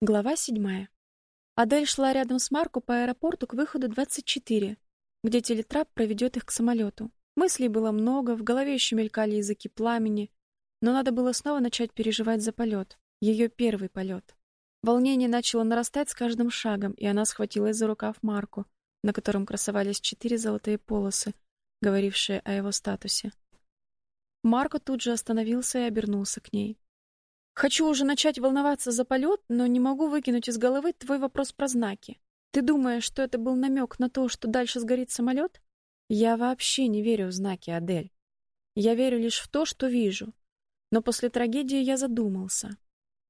Глава 7. Адель шла рядом с Марко по аэропорту к выходу 24, где телетрап проведет их к самолету. Мыслей было много, в голове еще мелькали языки пламени, но надо было снова начать переживать за полет, ее первый полет. Волнение начало нарастать с каждым шагом, и она схватилась за рукав Марко, на котором красовались четыре золотые полосы, говорившие о его статусе. Марко тут же остановился и обернулся к ней. Хочу уже начать волноваться за полет, но не могу выкинуть из головы твой вопрос про знаки. Ты думаешь, что это был намек на то, что дальше сгорит самолет? Я вообще не верю в знаки, Адель. Я верю лишь в то, что вижу. Но после трагедии я задумался.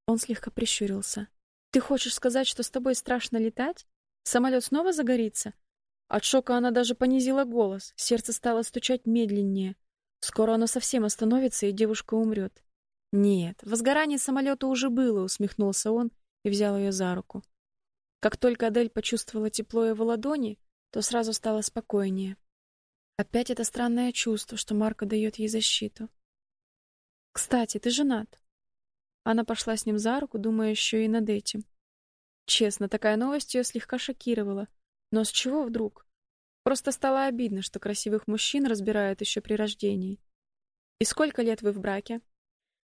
Он слегка прищурился. Ты хочешь сказать, что с тобой страшно летать? Самолет снова загорится? От шока она даже понизила голос, сердце стало стучать медленнее. Скоро оно совсем остановится, и девушка умрет. Нет, возгорание самолета уже было, усмехнулся он и взял ее за руку. Как только Адель почувствовала тепло его ладони, то сразу стало спокойнее. Опять это странное чувство, что Марко дает ей защиту. Кстати, ты женат. Она пошла с ним за руку, думая еще и над этим. Честно, такая новость ее слегка шокировала. Но с чего вдруг? Просто стало обидно, что красивых мужчин разбирают еще при рождении. И сколько лет вы в браке?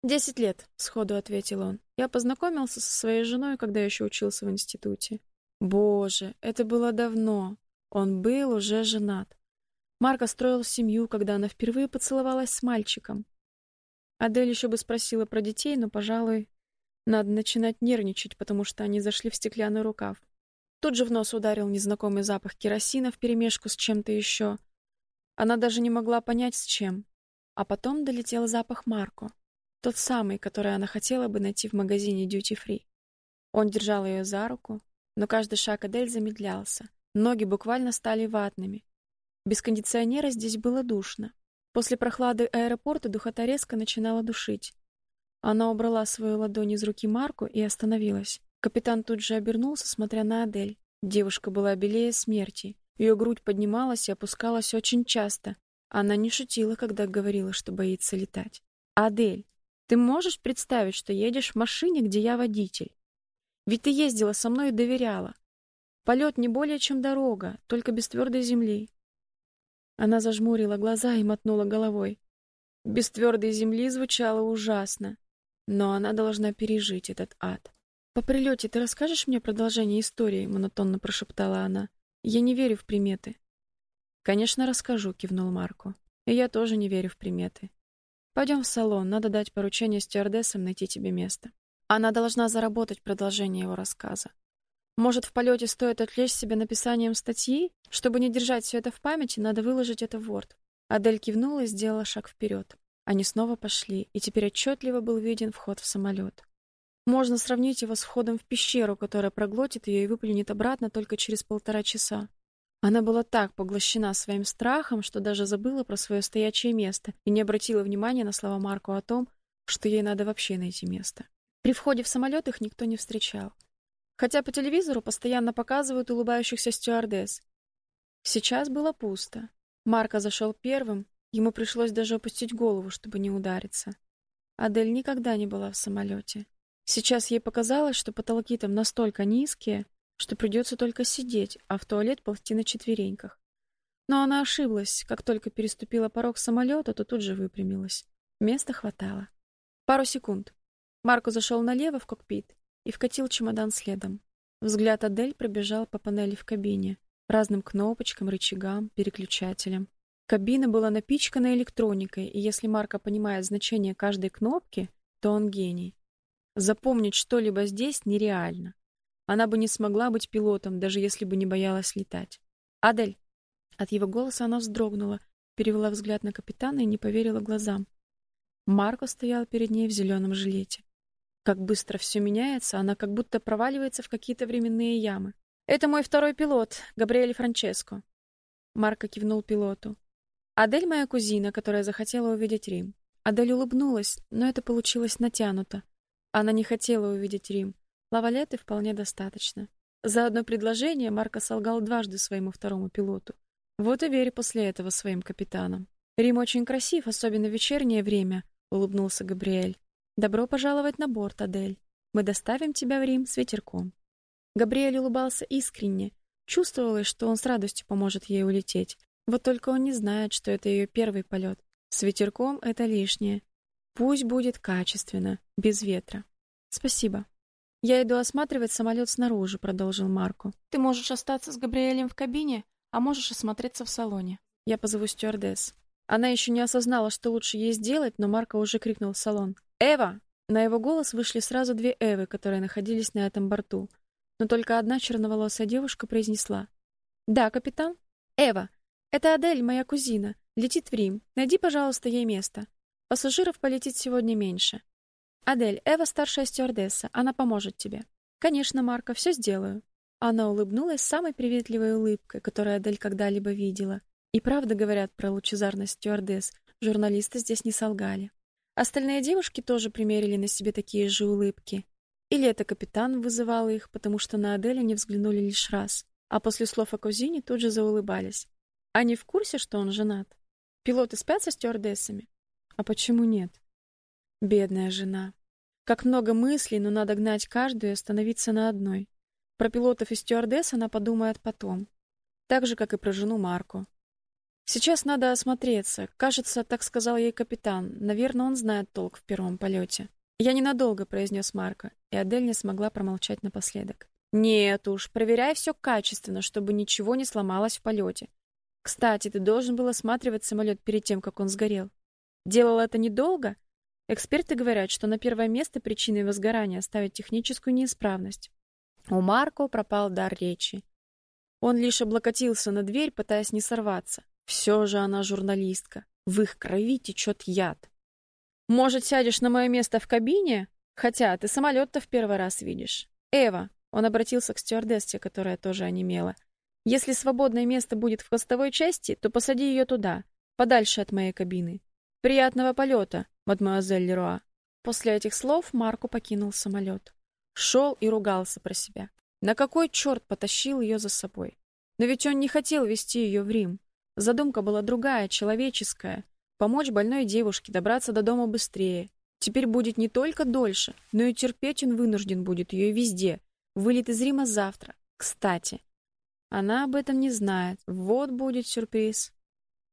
«Десять лет», — сходу ответил он. «Я познакомился со своей женой, когда еще учился в институте». Боже, это было давно. Он был уже женат. Марко строил семью, когда она впервые поцеловалась с мальчиком. Адель еще бы спросила про детей, но, пожалуй, надо начинать нервничать, потому что они зашли в стеклянный рукав. Тут же в нос ударил незнакомый запах керосина вперемешку с чем-то еще. Она даже не могла понять, с чем. А потом долетел запах Марко. Тот самый, который она хотела бы найти в магазине Duty Free. Он держал ее за руку, но каждый шаг Адель замедлялся. Ноги буквально стали ватными. Без кондиционера здесь было душно. После прохлады аэропорта духота резко начинала душить. Она убрала свою ладонь из руки Марку и остановилась. Капитан тут же обернулся, смотря на Адель. Девушка была белее смерти. Ее грудь поднималась и опускалась очень часто. Она не шутила, когда говорила, что боится летать. Адель, ты можешь представить, что едешь в машине, где я водитель? Ведь ты ездила со мной и доверяла. Полет не более чем дорога, только без твердой земли. Она зажмурила глаза и мотнула головой. Без твердой земли звучало ужасно, но она должна пережить этот ад. По прилете ты расскажешь мне продолжение истории, монотонно прошептала она. Я не верю в приметы. Конечно, расскажу, кивнул Марко. И я тоже не верю в приметы. Пойдем в салон, надо дать поручение стюардессам найти тебе место. Она должна заработать продолжение его рассказа. Может, в полете стоит отвлечь себя написанием статьи? Чтобы не держать все это в памяти, надо выложить это в Word. Адель кивнула и сделала шаг вперед. Они снова пошли, и теперь отчетливо был виден вход в самолет. Можно сравнить его с входом в пещеру, которая проглотит ее и выплюнет обратно только через полтора часа. Она была так поглощена своим страхом, что даже забыла про свое стоячее место и не обратила внимания на слова Марко о том, что ей надо вообще найти место. При входе в самолет их никто не встречал. Хотя по телевизору постоянно показывают улыбающихся стюардесс. Сейчас было пусто. Марко зашел первым, ему пришлось даже опустить голову, чтобы не удариться. Адель никогда не была в самолете. Сейчас ей показалось, что потолки там настолько низкие, что придется только сидеть, а в туалет ползти на четвереньках. Но она ошиблась. Как только переступила порог самолета, то тут же выпрямилась. Места хватало. Пару секунд. Марко зашел налево в кокпит и вкатил чемодан следом. Взгляд Адель пробежал по панели в кабине, разным кнопочкам, рычагам, переключателям. Кабина была напичкана электроникой, и если Марко понимает значение каждой кнопки, то он гений. Запомнить что-либо здесь нереально. Она бы не смогла быть пилотом, даже если бы не боялась летать. Адель. От его голоса она вздрогнула, перевела взгляд на капитана и не поверила глазам. Марко стоял перед ней в зеленом жилете. Как быстро все меняется, она как будто проваливается в какие-то временные ямы. Это мой второй пилот, Габриэль Франческо. Марко кивнул пилоту. Адель моя кузина, которая захотела увидеть Рим. Адель улыбнулась, но это получилось натянуто. Она не хотела увидеть Рим. Лавалеты вполне достаточно. За одно предложение Марко солгал дважды своему второму пилоту. Вот и верь после этого своим капитанам. Рим очень красив, особенно в вечернее время, улыбнулся Габриэль. Добро пожаловать на борт, Адель. Мы доставим тебя в Рим с ветерком. Габриэль улыбался искренне, чувствовалось, что он с радостью поможет ей улететь. Вот только он не знает, что это ее первый полет. С ветерком это лишнее. Пусть будет качественно, без ветра. Спасибо. Я иду осматривать самолет снаружи, продолжил Марко. Ты можешь остаться с Габриэлем в кабине, а можешь осмотреться в салоне. Я позову стюардесс. Она еще не осознала, что лучше ей сделать, но Марко уже крикнул в салон: "Эва!" На его голос вышли сразу две Эвы, которые находились на этом борту. Но только одна черноволосая девушка произнесла: "Да, капитан. Эва, это Адель, моя кузина, летит в Рим. Найди, пожалуйста, ей место. Пассажиров полетит сегодня меньше. Адель, Эва старшая стюардесса, она поможет тебе. Конечно, Марко, все сделаю. Она улыбнулась самой приветливой улыбкой, которую Адель когда-либо видела. И правда говорят про лучезарность стюардесс. Журналисты здесь не солгали. Остальные девушки тоже примерили на себе такие же улыбки. Или это капитан вызывал их, потому что на Адель они взглянули лишь раз, а после слов о кузине тут же заулыбались. Они в курсе, что он женат? Пилоты спят со стюардессами? А почему нет? Бедная жена. Как много мыслей, но надо гнать каждую и остановиться на одной. Про пилотов и стюардесс она подумает потом. Так же, как и про жену Марку. Сейчас надо осмотреться. Кажется, так сказал ей капитан. Наверное, он знает толк в первом полете. Я ненадолго, произнес Марко, и Адель не смогла промолчать напоследок. Нет уж, проверяй все качественно, чтобы ничего не сломалось в полете. Кстати, ты должен был осматривать самолет перед тем, как он сгорел. Делал это недолго? Эксперты говорят, что на первое место причиной возгорания ставят техническую неисправность. У Марко пропал дар речи. Он лишь облокотился на дверь, пытаясь не сорваться. Все же она журналистка. В их крови течет яд. Может, сядешь на мое место в кабине? Хотя ты самолет-то в первый раз видишь. Эва, он обратился к стюардессе, которая тоже онемела. Если свободное место будет в хвостовой части, то посади ее туда, подальше от моей кабины. Приятного полета, мадемуазель Леруа. После этих слов Марко покинул самолет. Шел и ругался про себя. На какой черт потащил ее за собой? Но ведь он не хотел вести ее в Рим. Задумка была другая, человеческая. Помочь больной девушке добраться до дома быстрее. Теперь будет не только дольше, но и терпеть он вынужден будет ее везде. Вылет из Рима завтра. Кстати, она об этом не знает. Вот будет сюрприз.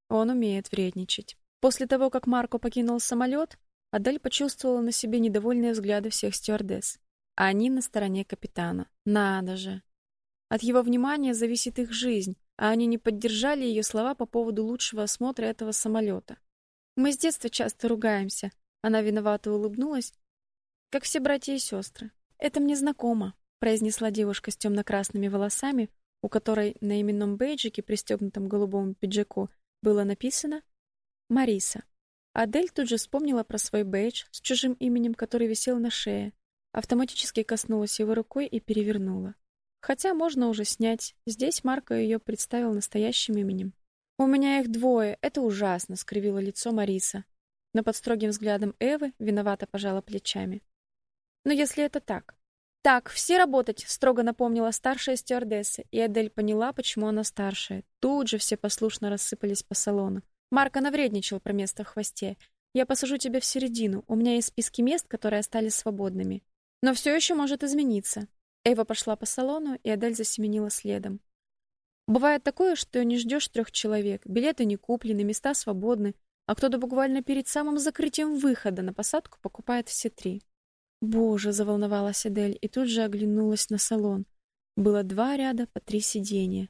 Он умеет вредничать. После того, как Марко покинул самолет, Адель почувствовала на себе недовольные взгляды всех стюардесс. А они на стороне капитана. Надо же. От его внимания зависит их жизнь, а они не поддержали ее слова по поводу лучшего осмотра этого самолета. Мы с детства часто ругаемся. Она виновато улыбнулась, как все братья и сестры. Это мне знакомо, произнесла девушка с темно красными волосами, у которой на именном бейджике, пристегнутом к голубому пиджаку, было написано Мариса. Адель тут же вспомнила про свой бейдж с чужим именем, который висел на шее, автоматически коснулась его рукой и перевернула. Хотя можно уже снять. Здесь Марко ее представил настоящим именем. У меня их двое. Это ужасно, скривило лицо Мариса. Но под строгим взглядом Эвы виновато пожала плечами. Но если это так. Так, все работать, строго напомнила старшая стюардесса, и Адель поняла, почему она старшая. Тут же все послушно рассыпались по салону. Марко навредничал про место в хвосте. Я посажу тебя в середину. У меня есть списки мест, которые остались свободными. Но все еще может измениться. Эва пошла по салону, и Адель засеменила следом. Бывает такое, что не ждешь трех человек, билеты не куплены, места свободны, а кто-то буквально перед самым закрытием выхода на посадку покупает все три. Боже, заволновалась Адель и тут же оглянулась на салон. Было два ряда по три сиденья.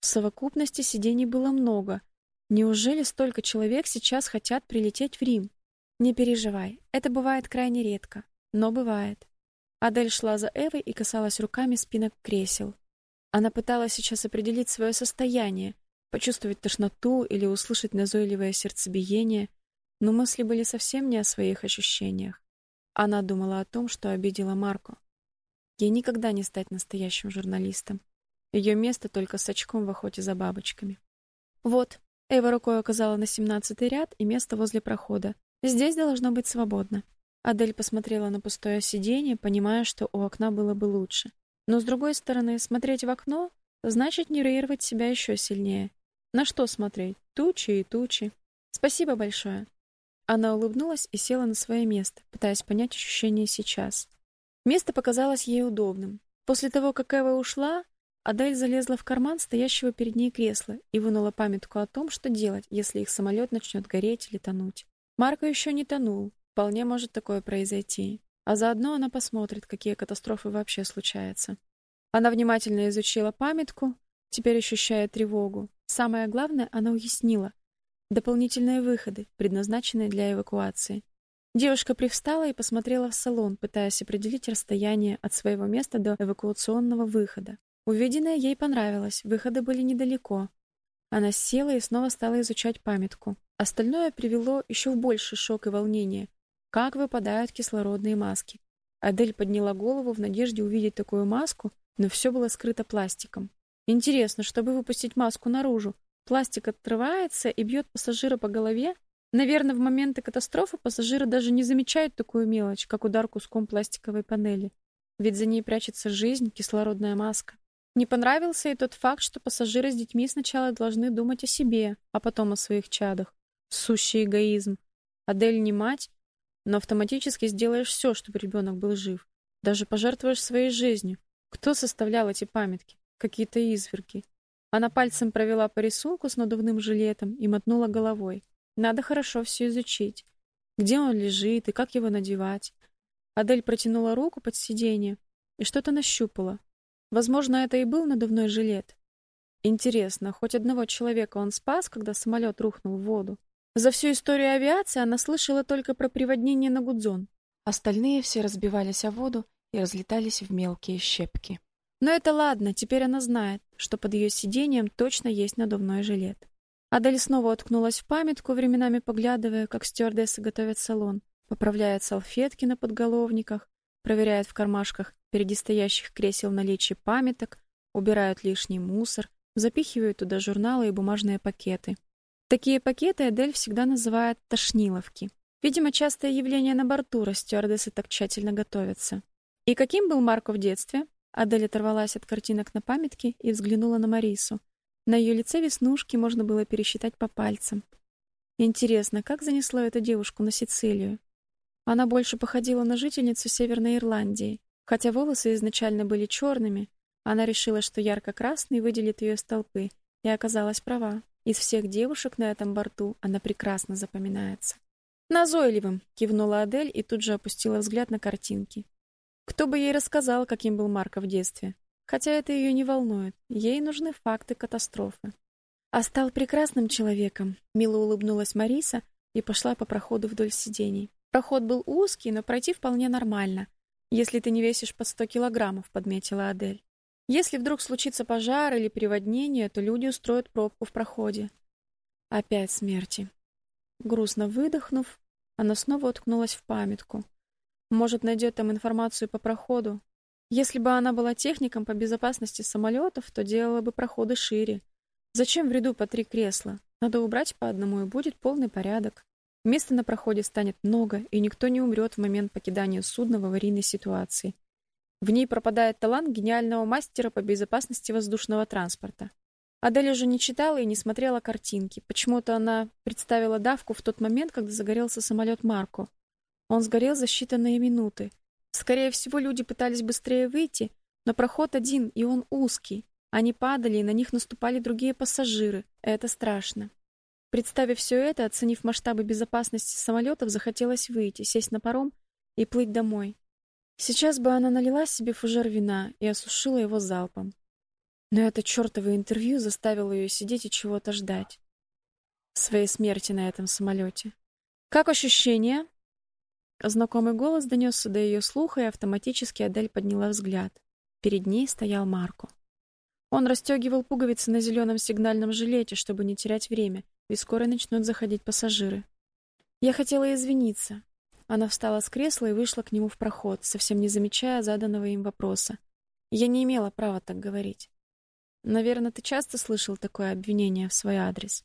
В совокупности сидений было много, Неужели столько человек сейчас хотят прилететь в Рим? Не переживай, это бывает крайне редко, но бывает. Адель шла за Эвой и касалась руками спинок кресел. Она пыталась сейчас определить свое состояние, почувствовать тошноту или услышать назойливое сердцебиение, но мысли были совсем не о своих ощущениях. Она думала о том, что обидела Марко. Ей никогда не стать настоящим журналистом. Ее место только с очком в охоте за бабочками. Вот, Эва рукой указала на семнадцатый ряд и место возле прохода. Здесь должно быть свободно. Адель посмотрела на пустое сиденье, понимая, что у окна было бы лучше. Но с другой стороны, смотреть в окно значит нервировать себя еще сильнее. На что смотреть? Тучи и тучи. Спасибо большое. Она улыбнулась и села на свое место, пытаясь понять ощущения сейчас. Место показалось ей удобным. После того, как Эва ушла, Адель залезла в карман стоящего перед ней кресла и вынула памятку о том, что делать, если их самолет начнет гореть или тонуть. Марко еще не тонул. Вполне может такое произойти. А заодно она посмотрит, какие катастрофы вообще случаются. Она внимательно изучила памятку, теперь ощущая тревогу. Самое главное, она уяснила дополнительные выходы, предназначенные для эвакуации. Девушка привстала и посмотрела в салон, пытаясь определить расстояние от своего места до эвакуационного выхода. Увиденное ей понравилось, выходы были недалеко. Она села и снова стала изучать памятку. Остальное привело еще в больший шок и волнение. Как выпадают кислородные маски. Адель подняла голову в надежде увидеть такую маску, но все было скрыто пластиком. Интересно, чтобы выпустить маску наружу, пластик отрывается и бьет пассажира по голове? Наверное, в моменты катастрофы пассажиры даже не замечают такую мелочь, как удар куском пластиковой панели. Ведь за ней прячется жизнь, кислородная маска. Не понравился и тот факт, что пассажиры с детьми сначала должны думать о себе, а потом о своих чадах. Сущий эгоизм. Адель не мать, но автоматически сделаешь все, чтобы ребенок был жив. Даже пожертвуешь своей жизнью. Кто составлял эти памятки? Какие-то изверги. Она пальцем провела по рисунку с надувным жилетом и мотнула головой. Надо хорошо все изучить. Где он лежит и как его надевать. Адель протянула руку под сиденье и что-то нащупала. Возможно, это и был надувной жилет. Интересно, хоть одного человека он спас, когда самолет рухнул в воду? За всю историю авиации она слышала только про приводнение на Гудзон. Остальные все разбивались о воду и разлетались в мелкие щепки. Но это ладно, теперь она знает, что под ее сиденьем точно есть надувной жилет. Адель снова уткнулась в памятку, временами поглядывая, как стюардессы готовят салон, поправляет салфетки на подголовниках, проверяет в кармашках впереди стоящих кресел наличие памяток, убирают лишний мусор, запихивают туда журналы и бумажные пакеты. Такие пакеты Адель всегда называет тошниловки. Видимо, частое явление на борту, раз стюардессы так тщательно готовятся. И каким был Марко в детстве? Адель оторвалась от картинок на памятке и взглянула на Марису. На ее лице веснушки можно было пересчитать по пальцам. Интересно, как занесло эту девушку на Сицилию? Она больше походила на жительницу Северной Ирландии. Хотя волосы изначально были черными, она решила, что ярко-красный выделит ее из толпы, и оказалась права. Из всех девушек на этом борту она прекрасно запоминается. Назойливым, кивнула Адель и тут же опустила взгляд на картинки. Кто бы ей рассказал, каким был Марко в детстве? Хотя это ее не волнует. Ей нужны факты катастрофы. А стал прекрасным человеком, мило улыбнулась Мариса и пошла по проходу вдоль сидений. Проход был узкий, но пройти вполне нормально, если ты не весишь под сто килограммов, подметила Адель. Если вдруг случится пожар или переводнение, то люди устроят пробку в проходе. Опять смерти. Грустно выдохнув, она снова уткнулась в памятку. Может, найдет там информацию по проходу. Если бы она была техником по безопасности самолетов, то делала бы проходы шире. Зачем в ряду по три кресла? Надо убрать по одному, и будет полный порядок. Места на проходе станет много, и никто не умрет в момент покидания судна в аварийной ситуации. В ней пропадает талант гениального мастера по безопасности воздушного транспорта. Адель уже не читала и не смотрела картинки. Почему-то она представила давку в тот момент, когда загорелся самолет Марко. Он сгорел за считанные минуты. Скорее всего, люди пытались быстрее выйти, но проход один, и он узкий. Они падали, и на них наступали другие пассажиры. Это страшно. Представив все это, оценив масштабы безопасности самолетов, захотелось выйти, сесть на паром и плыть домой. Сейчас бы она налила себе фужер вина и осушила его залпом. Но это чёртово интервью заставило ее сидеть и чего-то ждать. Своей смерти на этом самолете. Как ощущения? Знакомый голос донесся до ее слуха, и автоматически Адель подняла взгляд. Перед ней стоял Марко. Он расстегивал пуговицы на зеленом сигнальном жилете, чтобы не терять время, ведь скоро начнут заходить пассажиры. Я хотела извиниться, она встала с кресла и вышла к нему в проход, совсем не замечая заданного им вопроса. Я не имела права так говорить. Наверное, ты часто слышал такое обвинение в свой адрес.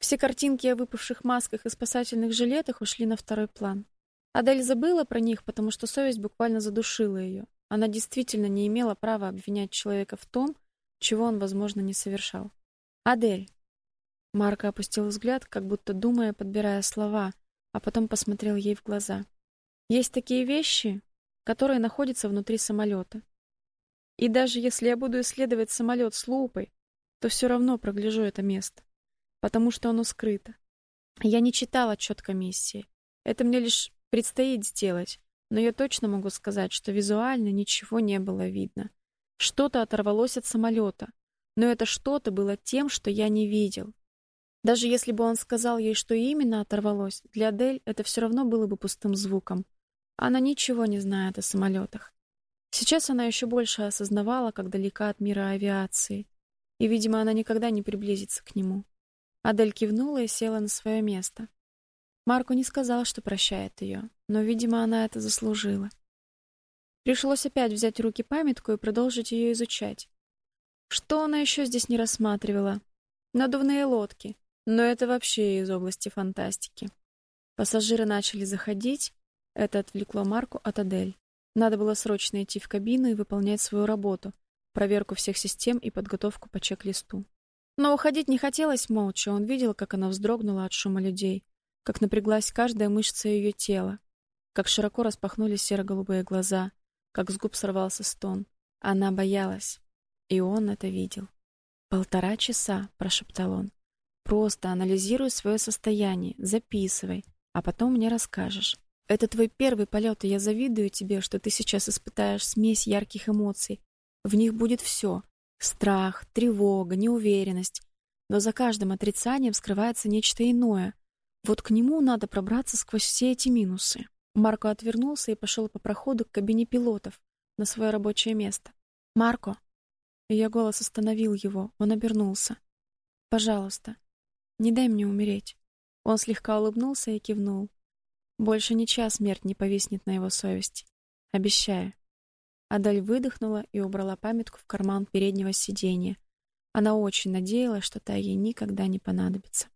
Все картинки о выпавших масках и спасательных жилетах ушли на второй план. Адель забыла про них, потому что совесть буквально задушила ее. Она действительно не имела права обвинять человека в том, чего он, возможно, не совершал. Адель. Марка опустил взгляд, как будто думая, подбирая слова, а потом посмотрел ей в глаза. Есть такие вещи, которое находится внутри самолета. И даже если я буду исследовать самолет с лупой, то все равно прогляжу это место, потому что оно скрыто. Я не читал отчет комиссии. Это мне лишь предстоит сделать, но я точно могу сказать, что визуально ничего не было видно. Что-то оторвалось от самолета, но это что-то было тем, что я не видел. Даже если бы он сказал ей, что именно оторвалось, для Адель это все равно было бы пустым звуком. Она ничего не знает о самолетах. Сейчас она еще больше осознавала, как далека от мира авиации, и, видимо, она никогда не приблизится к нему. Адель кивнула и села на свое место. Марко не сказал, что прощает ее, но, видимо, она это заслужила. Пришлось опять взять в руки памятку и продолжить ее изучать. Что она еще здесь не рассматривала? Надувные лодки. Но это вообще из области фантастики. Пассажиры начали заходить, это отвлекло Марку от Адель. Надо было срочно идти в кабину и выполнять свою работу, проверку всех систем и подготовку по чек-листу. Но уходить не хотелось молча, он видел, как она вздрогнула от шума людей, как напряглась каждая мышца ее тела, как широко распахнулись серо-голубые глаза, как с губ сорвался стон. Она боялась, и он это видел. «Полтора часа», — прошептал он. Просто анализируй свое состояние, записывай, а потом мне расскажешь. Это твой первый полет, и я завидую тебе, что ты сейчас испытаешь смесь ярких эмоций. В них будет все: страх, тревога, неуверенность, но за каждым отрицанием скрывается нечто иное. Вот к нему надо пробраться сквозь все эти минусы. Марко отвернулся и пошел по проходу к кабине пилотов на свое рабочее место. Марко. Ее голос остановил его. Он обернулся. Пожалуйста, не дай мне умереть. Он слегка улыбнулся и кивнул. Больше ни час смерть не повиснет на его совести. Обещаю. Адаль выдохнула и убрала памятку в карман переднего сиденья. Она очень надеялась, что та ей никогда не понадобится.